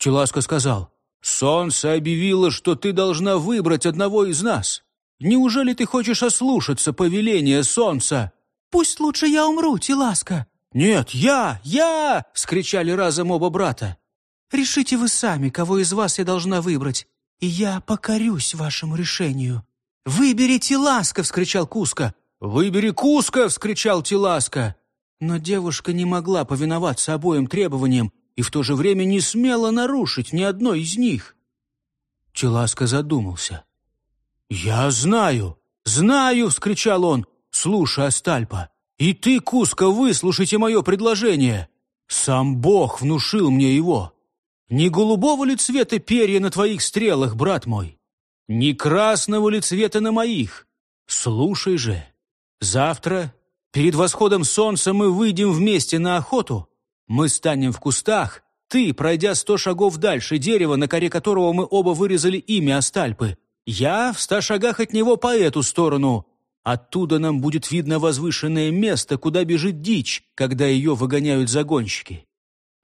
Челаска сказал, «Солнце объявило, что ты должна выбрать одного из нас. Неужели ты хочешь ослушаться повеления солнца?» «Пусть лучше я умру, Теласка!» «Нет, я! Я!» — скричали разом оба брата. «Решите вы сами, кого из вас я должна выбрать, и я покорюсь вашему решению». «Выберите Ласка!» — вскричал Куска. «Выбери Куска!» — вскричал Теласка. Но девушка не могла повиноваться обоим требованиям и в то же время не смела нарушить ни одной из них. Теласка задумался. «Я знаю, знаю!» — вскричал он. «Слушай, Астальпа, и ты, Куска, выслушайте мое предложение. Сам Бог внушил мне его. Не голубого ли цвета перья на твоих стрелах, брат мой? Не красного ли цвета на моих? Слушай же, завтра, перед восходом солнца, мы выйдем вместе на охоту. Мы станем в кустах, ты, пройдя сто шагов дальше дерева, на коре которого мы оба вырезали имя Астальпы. Я в ста шагах от него по эту сторону, Оттуда нам будет видно возвышенное место, куда бежит дичь, когда ее выгоняют загонщики.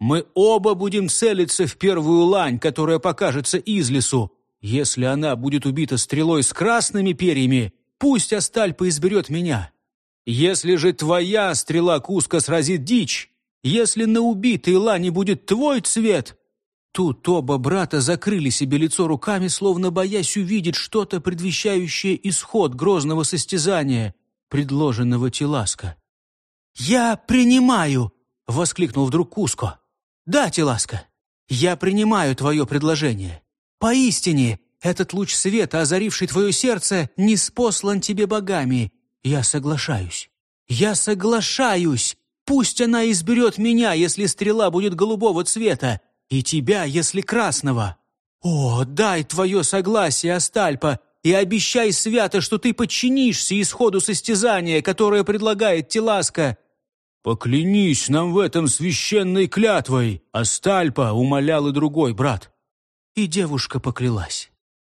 Мы оба будем целиться в первую лань, которая покажется из лесу. Если она будет убита стрелой с красными перьями, пусть Астальпа изберет меня. Если же твоя стрела куска сразит дичь, если на убитой лане будет твой цвет, Тут оба брата закрыли себе лицо руками, словно боясь увидеть что-то, предвещающее исход грозного состязания, предложенного Теласка. «Я принимаю!» — воскликнул вдруг Куско. «Да, Теласка, я принимаю твое предложение. Поистине, этот луч света, озаривший твое сердце, не спослан тебе богами. Я соглашаюсь. Я соглашаюсь! Пусть она изберет меня, если стрела будет голубого цвета, и тебя, если красного. О, дай твое согласие, Астальпа, и обещай свято, что ты подчинишься исходу состязания, которое предлагает Теласка». «Поклянись нам в этом священной клятвой!» Астальпа умолял и другой брат. И девушка поклялась.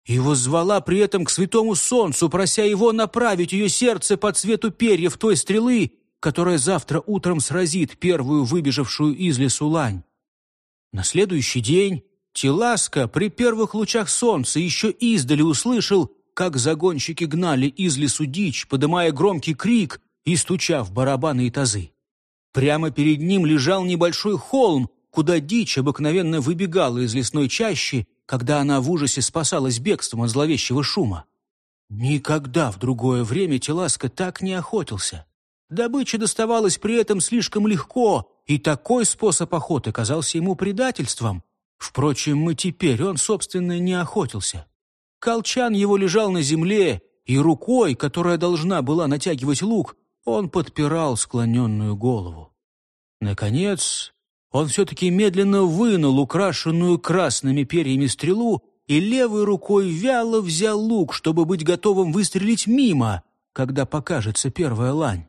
И воззвала при этом к святому солнцу, прося его направить ее сердце по цвету перьев той стрелы, которая завтра утром сразит первую выбежавшую из лесу лань. На следующий день Теласка при первых лучах солнца еще издали услышал, как загонщики гнали из лесу дичь, подымая громкий крик и стуча в барабаны и тазы. Прямо перед ним лежал небольшой холм, куда дичь обыкновенно выбегала из лесной чащи, когда она в ужасе спасалась бегством от зловещего шума. Никогда в другое время Теласка так не охотился. Добыча доставалась при этом слишком легко, и такой способ охоты казался ему предательством. Впрочем, и теперь он, собственно, не охотился. Колчан его лежал на земле, и рукой, которая должна была натягивать лук, он подпирал склоненную голову. Наконец, он все-таки медленно вынул украшенную красными перьями стрелу и левой рукой вяло взял лук, чтобы быть готовым выстрелить мимо, когда покажется первая лань.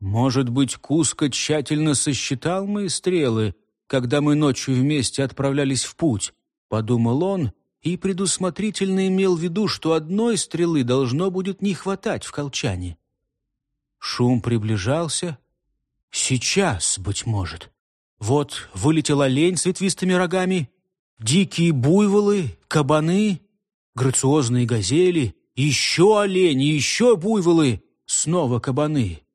Может быть, Куско тщательно сосчитал мои стрелы, когда мы ночью вместе отправлялись в путь, подумал он и предусмотрительно имел в виду, что одной стрелы должно будет не хватать в колчане. Шум приближался. Сейчас, быть может. Вот вылетел олень с ветвистыми рогами, дикие буйволы, кабаны, грациозные газели, еще олени, еще буйволы, снова кабаны.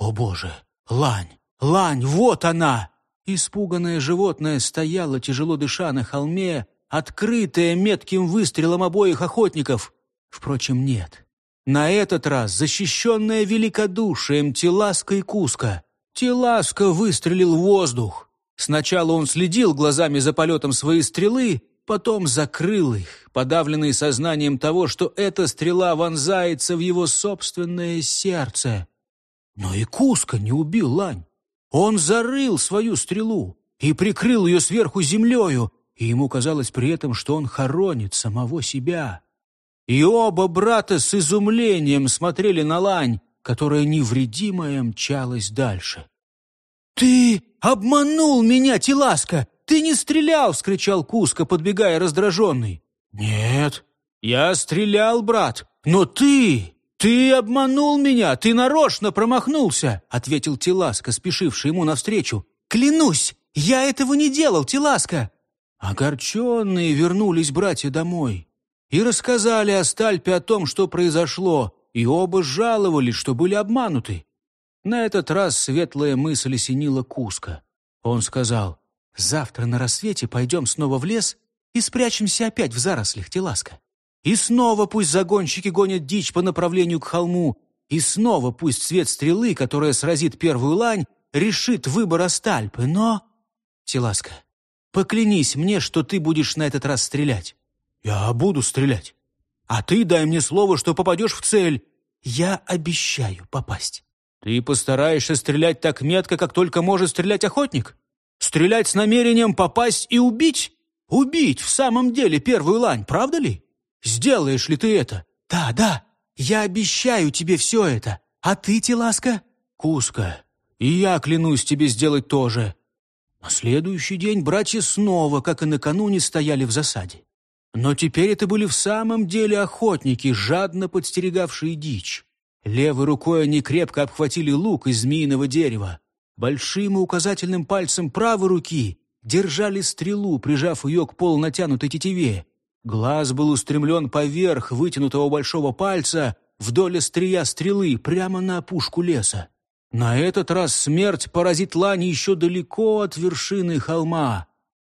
«О, Боже! Лань! Лань! Вот она!» Испуганное животное стояло, тяжело дыша на холме, открытое метким выстрелом обоих охотников. Впрочем, нет. На этот раз защищенная великодушием Теласка и Куска. Теласка выстрелил в воздух. Сначала он следил глазами за полетом своей стрелы, потом закрыл их, подавленный сознанием того, что эта стрела вонзается в его собственное сердце. Но и Куска не убил лань. Он зарыл свою стрелу и прикрыл ее сверху землею, и ему казалось при этом, что он хоронит самого себя. И оба брата с изумлением смотрели на лань, которая невредимая мчалась дальше. «Ты обманул меня, Теласка! Ты не стрелял!» — вскричал Куска, подбегая раздраженный. «Нет, я стрелял, брат, но ты «Ты обманул меня! Ты нарочно промахнулся!» — ответил Теласка, спешивший ему навстречу. «Клянусь, я этого не делал, Теласка!» Огорченные вернулись братья домой и рассказали Астальпе о том, что произошло, и оба жаловались, что были обмануты. На этот раз светлая мысль осенила Куска. Он сказал, «Завтра на рассвете пойдем снова в лес и спрячемся опять в зарослях Теласка. И снова пусть загонщики гонят дичь по направлению к холму, и снова пусть свет стрелы, которая сразит первую лань, решит выбор Астальпы, но... Теласка, поклянись мне, что ты будешь на этот раз стрелять. Я буду стрелять. А ты дай мне слово, что попадешь в цель. Я обещаю попасть. Ты постараешься стрелять так метко, как только может стрелять охотник? Стрелять с намерением попасть и убить? Убить в самом деле первую лань, правда ли? Сделаешь ли ты это? Да, да, я обещаю тебе все это. А ты, Теласка? Куска, и я клянусь тебе сделать то же. На следующий день братья снова, как и накануне, стояли в засаде. Но теперь это были в самом деле охотники, жадно подстерегавшие дичь. Левой рукой они крепко обхватили лук из змеиного дерева. Большим и указательным пальцем правой руки держали стрелу, прижав ее к полунатянутой тетиве. Глаз был устремлен поверх вытянутого большого пальца вдоль острия стрелы, прямо на опушку леса. На этот раз смерть поразит лани еще далеко от вершины холма.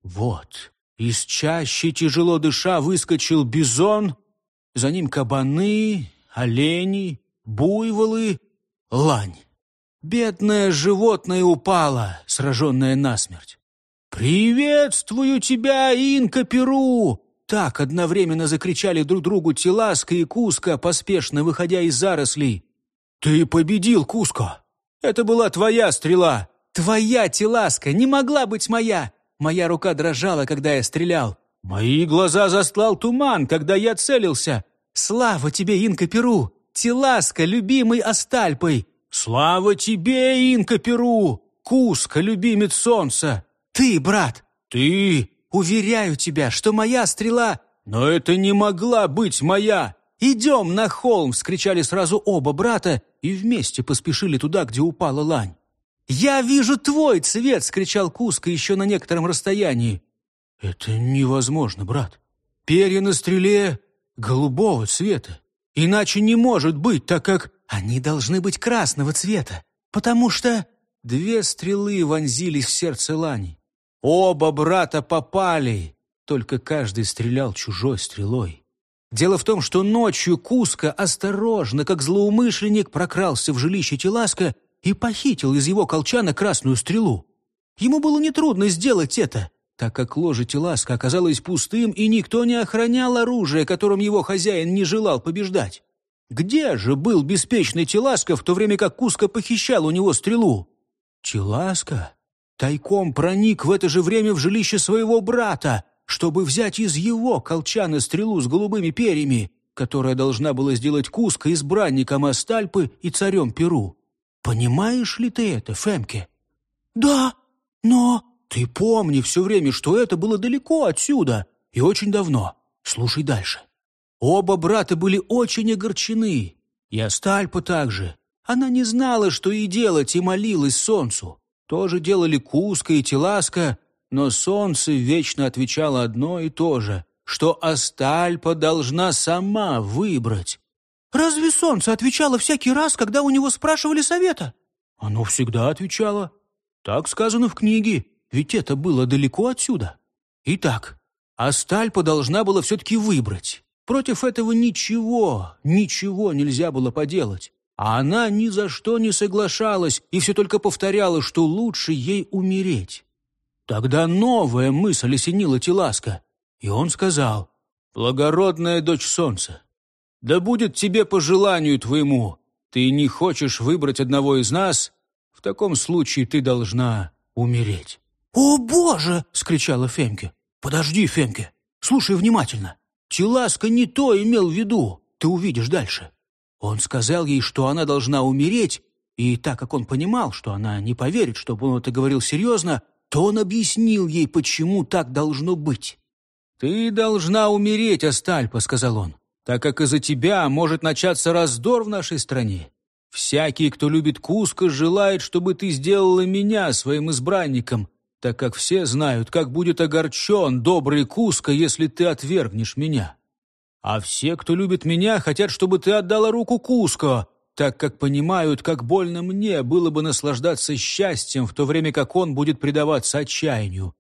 Вот, из чащи, тяжело дыша, выскочил бизон, за ним кабаны, олени, буйволы, лань. Бедное животное упало, сраженное насмерть. «Приветствую тебя, Инка Перу!» Так одновременно закричали друг другу Теласка и Куска, поспешно выходя из зарослей. «Ты победил, Куско! Это была твоя стрела!» «Твоя, Теласка, не могла быть моя! Моя рука дрожала, когда я стрелял. Мои глаза застлал туман, когда я целился. Слава тебе, Инка Перу! Теласка, любимый Астальпой! Слава тебе, Инка Перу! Куска, любимец солнца! Ты, брат, ты! Уверяю тебя, что моя стрела... Но это не могла быть моя! «Идем на холм!» — вскричали сразу оба брата и вместе поспешили туда, где упала лань. «Я вижу твой цвет!» — скричал Куска еще на некотором расстоянии. «Это невозможно, брат. Перья на стреле голубого цвета. Иначе не может быть, так как они должны быть красного цвета, потому что две стрелы вонзились в сердце Лани. Оба брата попали, только каждый стрелял чужой стрелой. Дело в том, что ночью Куска осторожно, как злоумышленник, прокрался в жилище Теласка и похитил из его колчана красную стрелу. Ему было нетрудно сделать это, так как ложе Теласка оказалось пустым, и никто не охранял оружие, которым его хозяин не желал побеждать. Где же был беспечный Теласка, в то время как Куска похищал у него стрелу? Теласка тайком проник в это же время в жилище своего брата, чтобы взять из его колчана стрелу с голубыми перьями, которая должна была сделать Куска избранником Астальпы и царем Перу. Понимаешь ли ты это, Фемке? Да, но... Ты помни все время, что это было далеко отсюда и очень давно. Слушай дальше. Оба брата были очень огорчены. И Астальпа также. Она не знала, что и делать, и молилась солнцу. Тоже делали Куска и Теласка, но солнце вечно отвечало одно и то же, что Астальпа должна сама выбрать, Разве солнце отвечало всякий раз, когда у него спрашивали совета? Оно всегда отвечало. Так сказано в книге, ведь это было далеко отсюда. Итак, Астальпа должна была все-таки выбрать. Против этого ничего, ничего нельзя было поделать. А она ни за что не соглашалась и все только повторяла, что лучше ей умереть. Тогда новая мысль осенила Теласка, и он сказал, «Благородная дочь солнца, да будет тебе по желанию твоему. Ты не хочешь выбрать одного из нас? В таком случае ты должна умереть». «О, Боже!» — скричала Фемке. «Подожди, Фемке, слушай внимательно. Теласка не то имел в виду, ты увидишь дальше. Он сказал ей, что она должна умереть, и так как он понимал, что она не поверит, чтобы он это говорил серьезно, то он объяснил ей, почему так должно быть. «Ты должна умереть, Астальпа», — сказал он так как из-за тебя может начаться раздор в нашей стране. Всякий, кто любит Куско, желает, чтобы ты сделала меня своим избранником, так как все знают, как будет огорчен добрый Куска, если ты отвергнешь меня. А все, кто любит меня, хотят, чтобы ты отдала руку Куско, так как понимают, как больно мне было бы наслаждаться счастьем, в то время как он будет предаваться отчаянию.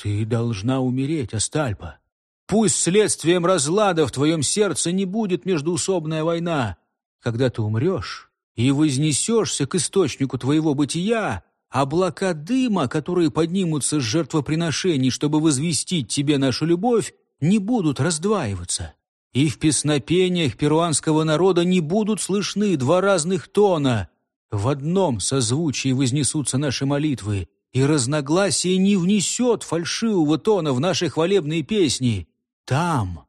Ты должна умереть, Астальпа. Пусть следствием разлада в твоем сердце не будет междуусобная война. Когда ты умрешь и вознесешься к источнику твоего бытия, облака дыма, которые поднимутся с жертвоприношений, чтобы возвестить тебе нашу любовь, не будут раздваиваться. И в песнопениях перуанского народа не будут слышны два разных тона. В одном созвучии вознесутся наши молитвы, и разногласие не внесет фальшивого тона в наши хвалебные песни. Там,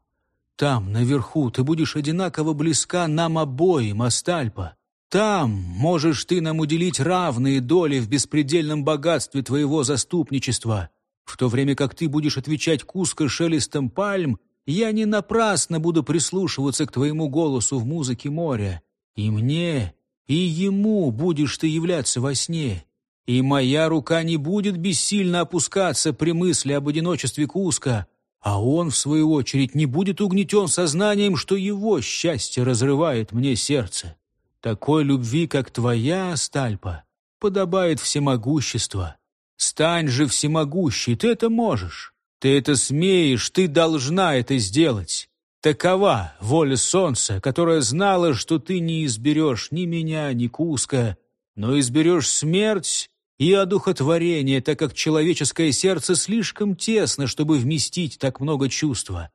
там, наверху, ты будешь одинаково близка нам обоим, Астальпа. Там можешь ты нам уделить равные доли в беспредельном богатстве твоего заступничества. В то время как ты будешь отвечать куско шелестом пальм, я не напрасно буду прислушиваться к твоему голосу в музыке моря. И мне, и ему будешь ты являться во сне. И моя рука не будет бессильно опускаться при мысли об одиночестве Куска, а он, в свою очередь, не будет угнетен сознанием, что его счастье разрывает мне сердце. Такой любви, как твоя, Стальпа, подобает всемогущество. Стань же всемогущей, ты это можешь. Ты это смеешь, ты должна это сделать. Такова воля солнца, которая знала, что ты не изберешь ни меня, ни Куска, но изберешь смерть и одухотворение, так как человеческое сердце слишком тесно, чтобы вместить так много чувства.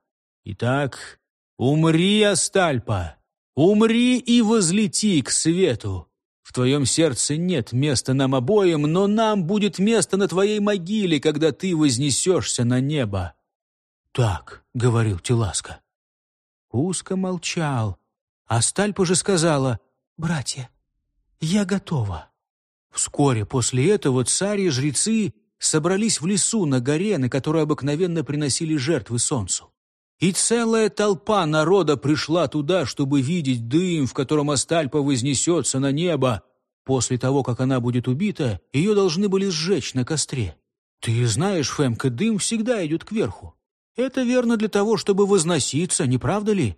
Итак, умри, Астальпа, умри и возлети к свету. В твоем сердце нет места нам обоим, но нам будет место на твоей могиле, когда ты вознесешься на небо. Так, — говорил Теласка. Узко молчал, а Стальпа же сказала, «Братья, я готова». Вскоре после этого царь и жрецы собрались в лесу на горе, на которой обыкновенно приносили жертвы солнцу. И целая толпа народа пришла туда, чтобы видеть дым, в котором Астальпа вознесется на небо. После того, как она будет убита, ее должны были сжечь на костре. Ты знаешь, Фемка, дым всегда идет кверху. Это верно для того, чтобы возноситься, не правда ли?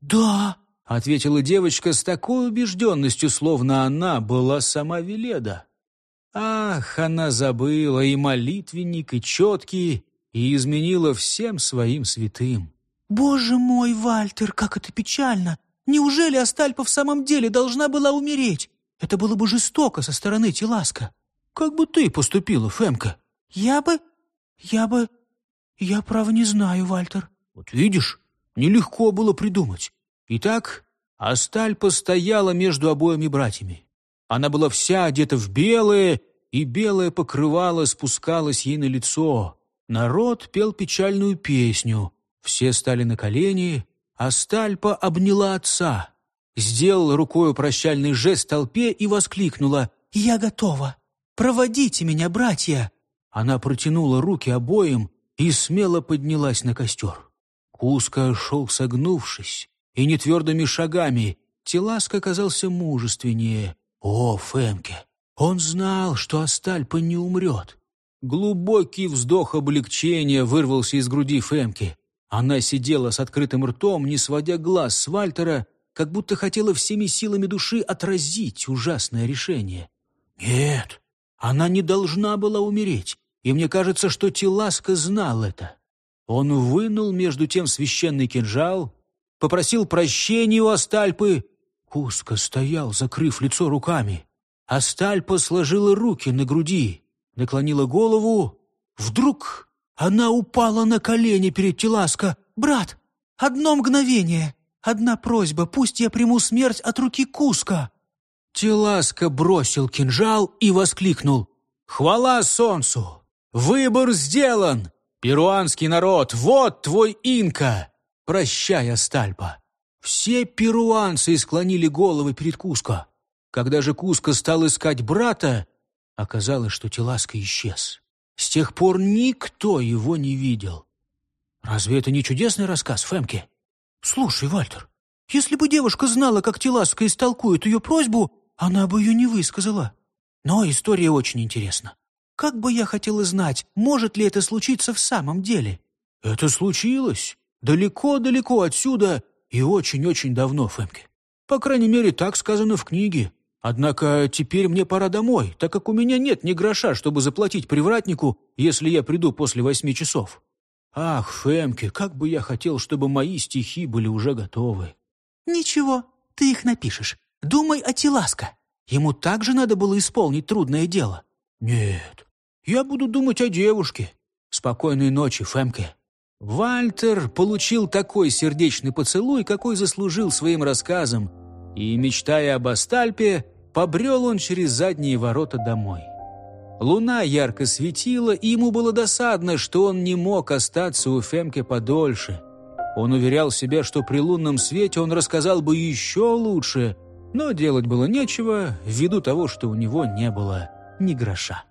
Да, — ответила девочка с такой убежденностью, словно она была сама Веледа. Ах, она забыла и молитвенник, и четкий, и изменила всем своим святым. «Боже мой, Вальтер, как это печально! Неужели Астальпа в самом деле должна была умереть? Это было бы жестоко со стороны Теласка. Как бы ты поступила, Фемка?» «Я бы... я бы... я, право, не знаю, Вальтер». «Вот видишь, нелегко было придумать. Итак, Асталь постояла между обоими братьями. Она была вся одета в белое, и белое покрывало спускалось ей на лицо. Народ пел печальную песню. Все стали на колени, а Стальпа обняла отца, сделала рукой прощальный жест толпе и воскликнула «Я готова! Проводите меня, братья!» Она протянула руки обоим и смело поднялась на костер. Куска шел согнувшись, и нетвердыми шагами. Теласка казался мужественнее. О, Фемке! Он знал, что Астальпа не умрет. Глубокий вздох облегчения вырвался из груди Фемки. Она сидела с открытым ртом, не сводя глаз с Вальтера, как будто хотела всеми силами души отразить ужасное решение. Нет, она не должна была умереть, и мне кажется, что Теласка знал это. Он вынул между тем священный кинжал, попросил прощения у Астальпы. Куска стоял, закрыв лицо руками. Астальпа сложила руки на груди, наклонила голову. Вдруг она упала на колени перед Теласко. «Брат, одно мгновение, одна просьба, пусть я приму смерть от руки Куска». Теласка бросил кинжал и воскликнул. «Хвала солнцу! Выбор сделан! Перуанский народ, вот твой инка! «Прощай, Астальпа!» Все перуанцы склонили головы перед Куско. Когда же Куско стал искать брата, оказалось, что Теласка исчез. С тех пор никто его не видел. Разве это не чудесный рассказ, Фемке? Слушай, Вальтер, если бы девушка знала, как Теласка истолкует ее просьбу, она бы ее не высказала. Но история очень интересна. Как бы я хотела знать, может ли это случиться в самом деле?» «Это случилось. Далеко-далеко отсюда и очень-очень давно, Фэмке. По крайней мере, так сказано в книге. Однако теперь мне пора домой, так как у меня нет ни гроша, чтобы заплатить привратнику, если я приду после восьми часов. Ах, Фэмке, как бы я хотел, чтобы мои стихи были уже готовы. Ничего, ты их напишешь. Думай о Теласко. Ему также надо было исполнить трудное дело. Нет, я буду думать о девушке. Спокойной ночи, Фэмке. Вальтер получил такой сердечный поцелуй, какой заслужил своим рассказом, и, мечтая об Астальпе, побрел он через задние ворота домой. Луна ярко светила, и ему было досадно, что он не мог остаться у Фемки подольше. Он уверял себя, что при лунном свете он рассказал бы еще лучше, но делать было нечего, ввиду того, что у него не было ни гроша.